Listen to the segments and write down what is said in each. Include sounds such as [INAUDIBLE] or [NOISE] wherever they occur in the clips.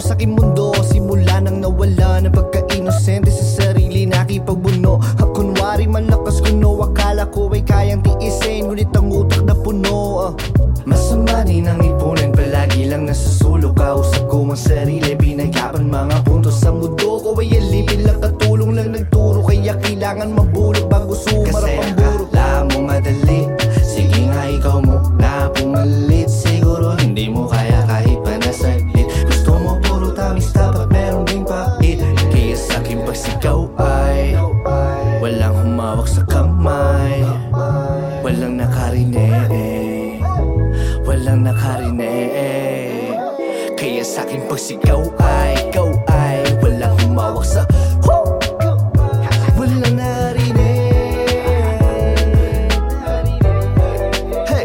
sa aking mundo Simula nang nawala ng pagka-inosente sa sarili nakipagbuno. At kunwari malakas kuno Akala ko ay kayang tiisin Ngunit ang utak na puno uh. Masama din ang ipunan Palagi lang nasusulo Kausap ko ang sarili Pinaglaban mga punto sa mundo. Ko Ay alipin lang katulong lang nagturo Kaya kailangan mabulog nakarinig. Kaya sa aking pagsigaw ay Ikaw ay walang humawak sa Woo! Walang narinig. Hey!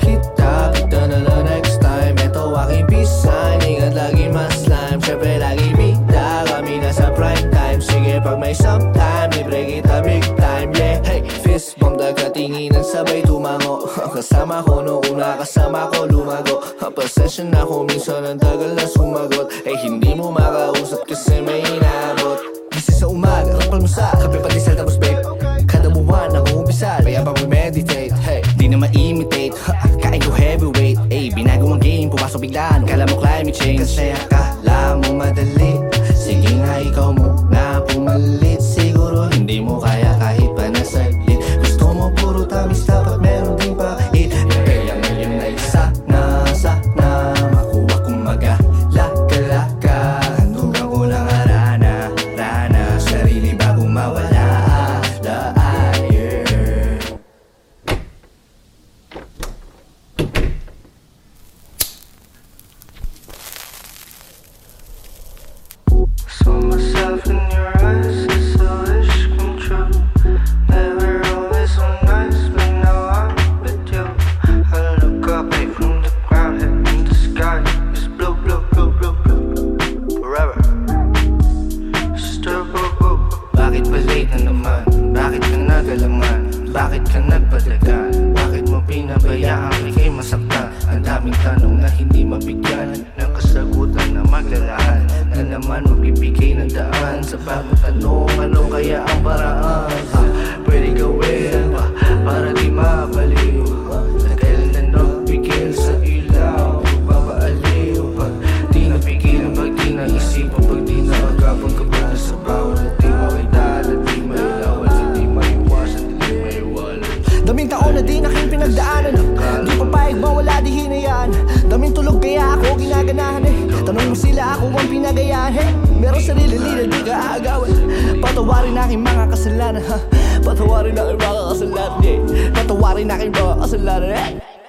Kita na next time. Ito aking pisan Ingat lagi mas slime. Lagi bida. Kami nasa prime time. Sige pag may sometime Libre kita big time. Yeah Hey! Fist bump Nagkatinginan sabay tumango [LAUGHS] Kasama ko noong una Kasama ko lumago. Pasensya na ko Minsan ang tagal na sumagot. Eh hindi mo makausap Kasi may inabot. Gising sa umaga Kapal mo sa Kape pandesal tapos bake. Kada buwan ako umpisal Kaya pa meditate Hey Di na ma-imitate. Kain ko heavyweight. Ay binago ang game Pumasok bigla Kala mo climate change. Kasi akala mabigyan Ng kasagutan na maglalaan Na naman magbibigay ng daan Sa bagong ako ginaganahan eh. Tanong mo sila ako ang pinagayaan eh. Meron sarili nila di ka aagawan. Patawarin aking mga kasalanan ha? Patawarin aking mga kasalanan eh. Patawarin aking mga kasalanan eh